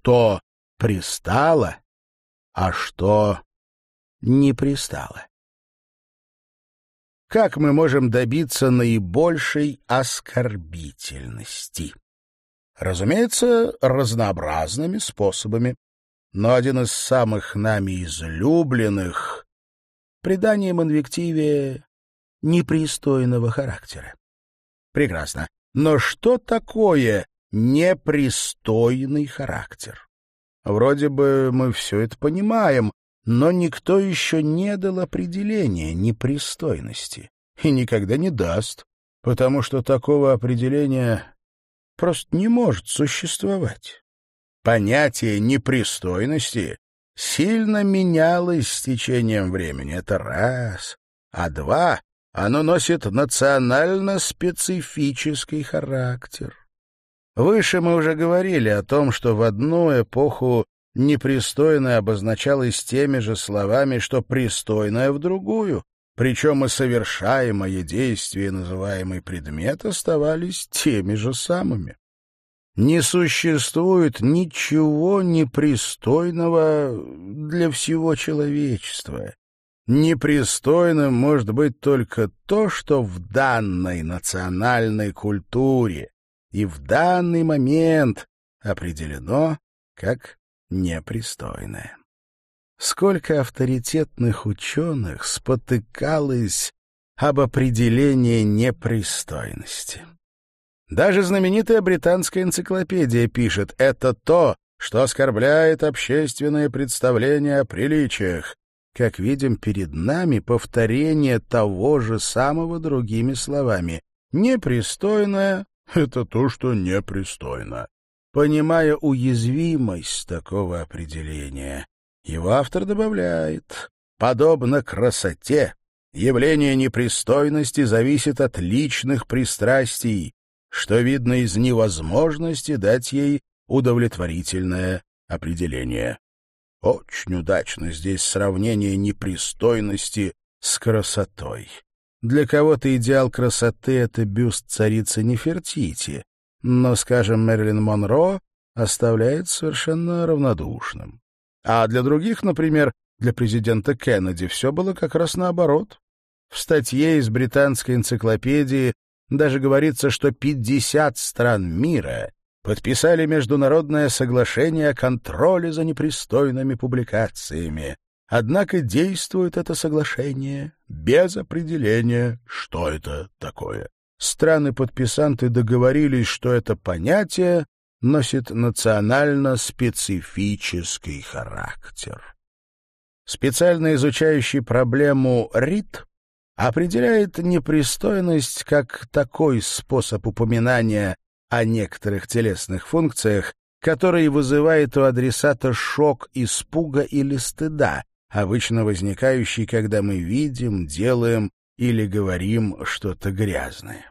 что пристало, а что не пристало. Как мы можем добиться наибольшей оскорбительности? Разумеется, разнообразными способами, но один из самых нами излюбленных — приданием инвективе непристойного характера. Прекрасно. Но что такое непристойный характер? Вроде бы мы все это понимаем, но никто еще не дал определения непристойности и никогда не даст, потому что такого определения просто не может существовать. Понятие непристойности сильно менялось с течением времени, это раз, а два — оно носит национально-специфический характер. Выше мы уже говорили о том, что в одну эпоху непристойное обозначалось теми же словами, что пристойное в другую, причем и совершаемое действие, называемый предмет, оставались теми же самыми. Не существует ничего непристойного для всего человечества. Непристойным может быть только то, что в данной национальной культуре и в данный момент определено как непристойное. Сколько авторитетных ученых спотыкалось об определении непристойности. Даже знаменитая британская энциклопедия пишет «это то, что оскорбляет общественное представление о приличиях». Как видим, перед нами повторение того же самого другими словами. Непристойное — это то, что непристойно. Понимая уязвимость такого определения, его автор добавляет, подобно красоте, явление непристойности зависит от личных пристрастий, что видно из невозможности дать ей удовлетворительное определение. Очень удачно здесь сравнение непристойности с красотой. Для кого-то идеал красоты — это бюст царицы Нефертити, но, скажем, Мэрилин Монро оставляет совершенно равнодушным. А для других, например, для президента Кеннеди, все было как раз наоборот. В статье из британской энциклопедии даже говорится, что 50 стран мира подписали международное соглашение о контроле за непристойными публикациями. Однако действует это соглашение без определения, что это такое. Страны-подписанты договорились, что это понятие носит национально-специфический характер. Специально изучающий проблему РИТ определяет непристойность как такой способ упоминания о некоторых телесных функциях, который вызывает у адресата шок, испуга или стыда, обычно возникающий, когда мы видим, делаем или говорим что-то грязное.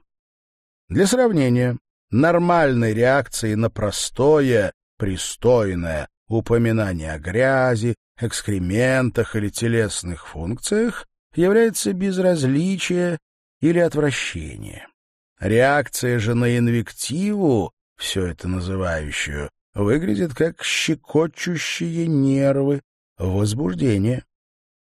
Для сравнения, нормальной реакцией на простое, пристойное упоминание о грязи, экскрементах или телесных функциях является безразличие или отвращение. Реакция же на инвективу, все это называющую, выглядит как щекочущие нервы, возбуждение.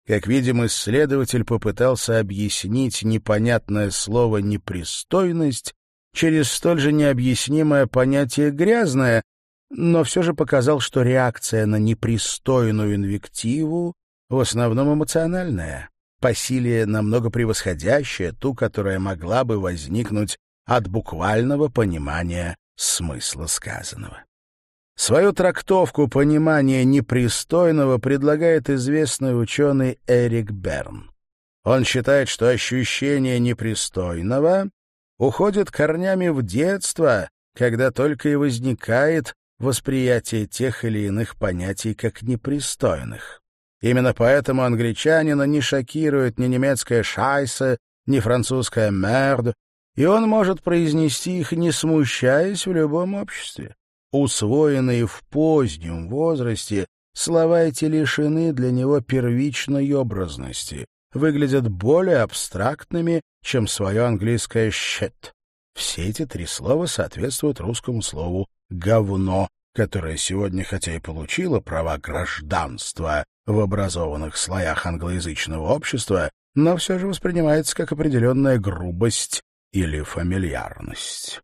Как видим, исследователь попытался объяснить непонятное слово «непристойность» через столь же необъяснимое понятие «грязное», но все же показал, что реакция на непристойную инвективу в основном эмоциональная, по силе намного превосходящая ту, которая могла бы возникнуть от буквального понимания смысла сказанного. Свою трактовку понимания непристойного предлагает известный ученый Эрик Берн. Он считает, что ощущение непристойного уходит корнями в детство, когда только и возникает восприятие тех или иных понятий как непристойных. Именно поэтому англичанина не шокирует ни немецкая «шайсе», ни французская «мерд», и он может произнести их, не смущаясь в любом обществе. Усвоенные в позднем возрасте, слова эти лишены для него первичной образности, выглядят более абстрактными, чем свое английское «shit». Все эти три слова соответствуют русскому слову «говно», которая сегодня хотя и получила права гражданства в образованных слоях англоязычного общества, но все же воспринимается как определенная грубость или фамильярность.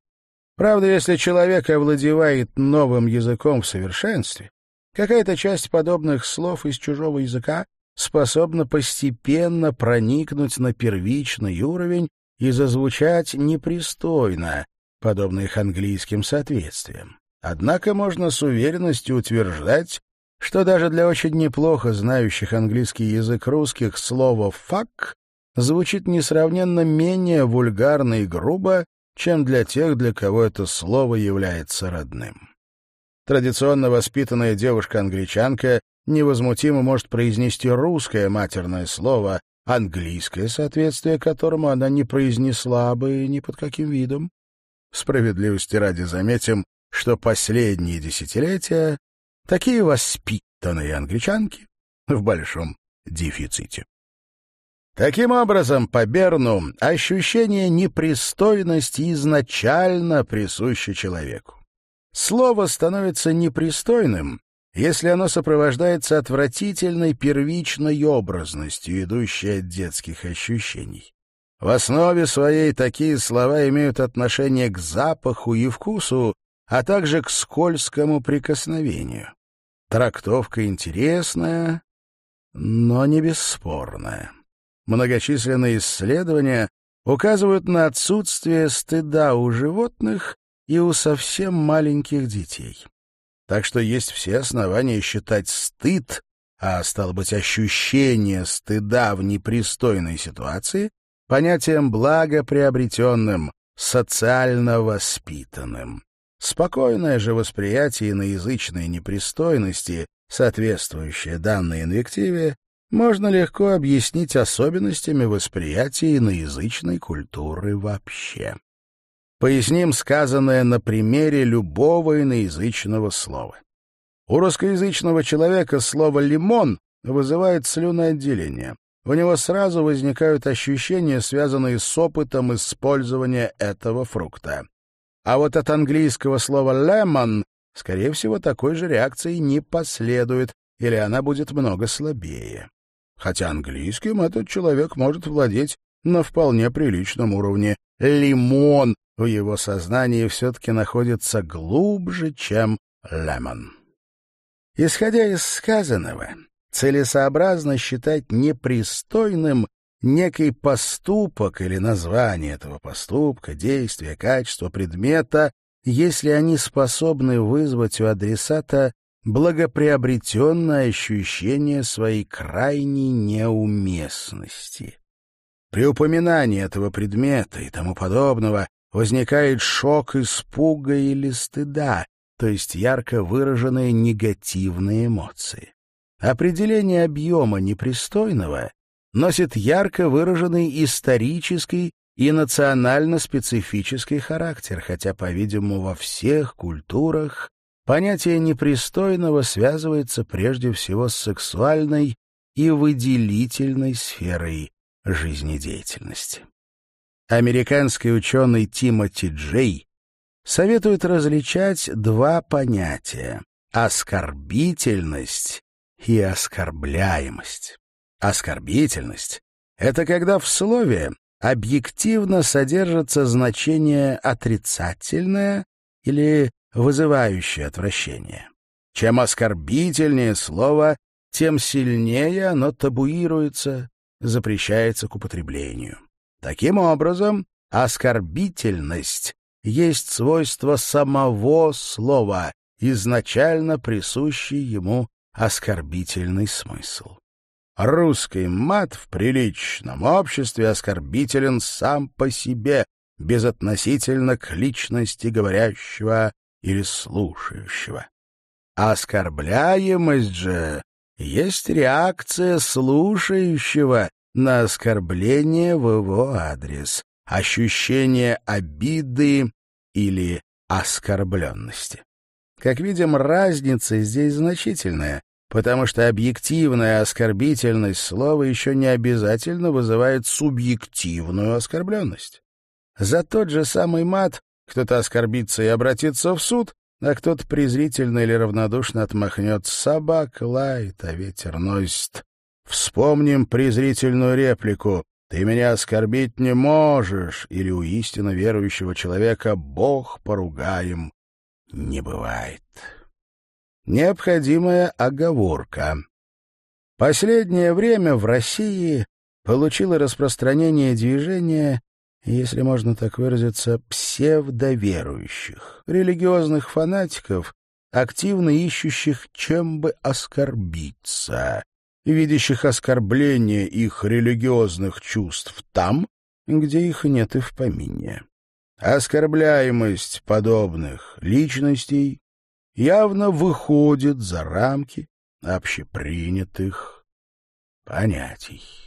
Правда, если человек овладевает новым языком в совершенстве, какая-то часть подобных слов из чужого языка способна постепенно проникнуть на первичный уровень и зазвучать непристойно, подобно их английским соответствиям. Однако можно с уверенностью утверждать, что даже для очень неплохо знающих английский язык русских слово «фак» звучит несравненно менее вульгарно и грубо, чем для тех, для кого это слово является родным. Традиционно воспитанная девушка-англичанка невозмутимо может произнести русское матерное слово, английское соответствие которому она не произнесла бы ни под каким видом. Справедливости ради заметим, что последние десятилетия такие воспитанные англичанки в большом дефиците. Таким образом, по Берну ощущение непристойности изначально присуще человеку. Слово становится непристойным, если оно сопровождается отвратительной первичной образностью, идущей от детских ощущений. В основе своей такие слова имеют отношение к запаху и вкусу, а также к скользкому прикосновению. Трактовка интересная, но не бесспорная. Многочисленные исследования указывают на отсутствие стыда у животных и у совсем маленьких детей. Так что есть все основания считать стыд, а стало быть ощущение стыда в непристойной ситуации, понятием благоприобретенным, социально воспитанным. Спокойное же восприятие иноязычной непристойности, соответствующее данной инвективе, можно легко объяснить особенностями восприятия иноязычной культуры вообще. Поясним сказанное на примере любого иноязычного слова. У русскоязычного человека слово «лимон» вызывает слюноотделение. У него сразу возникают ощущения, связанные с опытом использования этого фрукта. А вот от английского слова «lemon» скорее всего, такой же реакции не последует, или она будет много слабее. Хотя английским этот человек может владеть на вполне приличном уровне. «Лимон» в его сознании все-таки находится глубже, чем лемон. Исходя из сказанного, целесообразно считать непристойным некий поступок или название этого поступка, действия, качества, предмета, если они способны вызвать у адресата благоприобретенное ощущение своей крайней неуместности. При упоминании этого предмета и тому подобного возникает шок испуга или стыда, то есть ярко выраженные негативные эмоции. Определение объема непристойного носит ярко выраженный исторический и национально-специфический характер, хотя, по-видимому, во всех культурах понятие непристойного связывается прежде всего с сексуальной и выделительной сферой жизнедеятельности. Американский ученый Тимоти Джей советует различать два понятия — оскорбительность и оскорбляемость. Оскорбительность — это когда в слове объективно содержится значение отрицательное или вызывающее отвращение. Чем оскорбительнее слово, тем сильнее оно табуируется, запрещается к употреблению. Таким образом, оскорбительность есть свойство самого слова, изначально присущий ему оскорбительный смысл. Русский мат в приличном обществе оскорбителен сам по себе, безотносительно к личности говорящего или слушающего. Оскорбляемость же есть реакция слушающего на оскорбление в его адрес, ощущение обиды или оскорбленности. Как видим, разница здесь значительная, потому что объективная оскорбительность слова еще не обязательно вызывает субъективную оскорбленность. За тот же самый мат кто-то оскорбится и обратится в суд, а кто-то презрительно или равнодушно отмахнет «собак лает, а ветер носит». Вспомним презрительную реплику «Ты меня оскорбить не можешь» или у истинно верующего человека «Бог поругаем» не бывает. Необходимая оговорка. Последнее время в России получило распространение движение, если можно так выразиться, псевдоверующих, религиозных фанатиков, активно ищущих чем бы оскорбиться, видящих оскорбление их религиозных чувств там, где их нет и в помине. Оскорбляемость подобных личностей явно выходит за рамки общепринятых понятий.